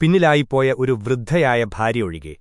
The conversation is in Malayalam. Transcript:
പിന്നിലായിപ്പോയ ഒരു വൃദ്ധയായ ഭാര്യ ഒഴികെ.